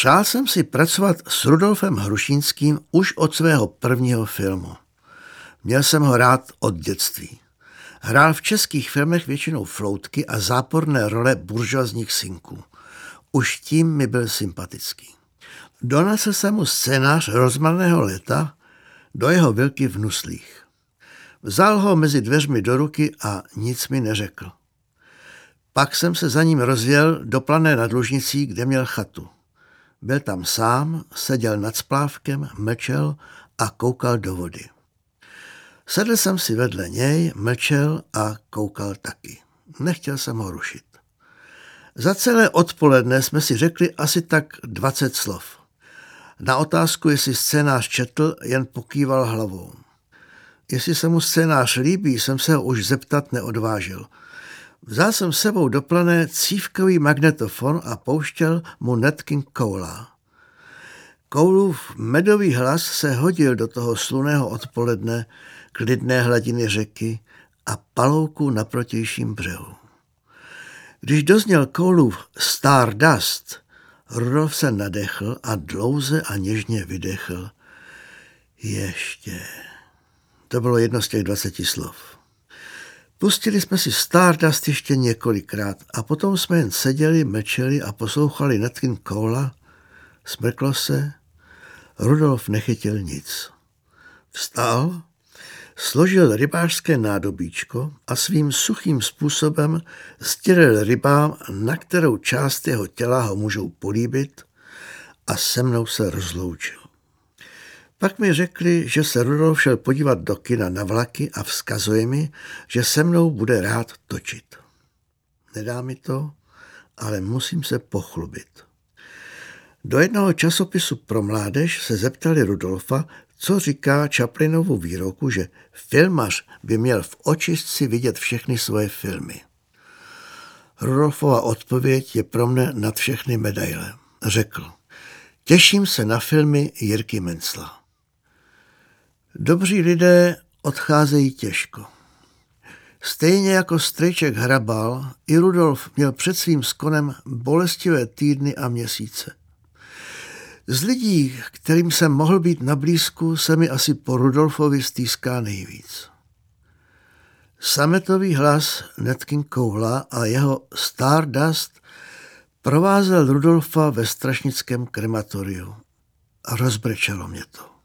Přál jsem si pracovat s Rudolfem Hrušínským už od svého prvního filmu. Měl jsem ho rád od dětství. Hrál v českých filmech většinou floutky a záporné role buržoazních synků. Už tím mi byl sympatický. Donesl jsem mu scénář rozmarného leta do jeho vilky v Nuslích. Vzal ho mezi dveřmi do ruky a nic mi neřekl. Pak jsem se za ním rozjel do plané nad Lužnicí, kde měl chatu. Byl tam sám, seděl nad splávkem, mlčel a koukal do vody. Sedl jsem si vedle něj, mlčel a koukal taky. Nechtěl jsem ho rušit. Za celé odpoledne jsme si řekli asi tak 20 slov. Na otázku, jestli scénář četl, jen pokýval hlavou. Jestli se mu scénář líbí, jsem se ho už zeptat neodvážil. Vzal jsem sebou do plané cívkový magnetofon a pouštěl mu Nat King Cole. Koulův medový hlas se hodil do toho sluného odpoledne, klidné hladiny řeky a palouku na protějším břehu. Když dozněl Koulův Stardust, Rudolf se nadechl a dlouze a něžně vydechl. Ještě. To bylo jedno z těch dvaceti slov. Pustili jsme si Stardust ještě několikrát a potom jsme jen seděli, mečeli a poslouchali Natkin Koula. Smrklo se, Rudolf nechytil nic. Vstal, složil rybářské nádobíčko a svým suchým způsobem stěril rybám, na kterou část jeho těla ho můžou políbit a se mnou se rozloučil. Pak mi řekli, že se Rudolf šel podívat do kina na vlaky a vzkazuje mi, že se mnou bude rád točit. Nedá mi to, ale musím se pochlubit. Do jednoho časopisu pro mládež se zeptali Rudolfa, co říká Chaplinovu výroku, že filmař by měl v očistci vidět všechny svoje filmy. Rudolfova odpověď je pro mne nad všechny medaile. Řekl, těším se na filmy Jirky Mencla. Dobří lidé odcházejí těžko. Stejně jako strejček hrabal, i Rudolf měl před svým skonem bolestivé týdny a měsíce. Z lidí, kterým jsem mohl být na blízku, se mi asi po Rudolfovi stýská nejvíc. Sametový hlas Netkin Koula a jeho Stardust provázel Rudolfa ve strašnickém krematoriu a rozbrečelo mě to.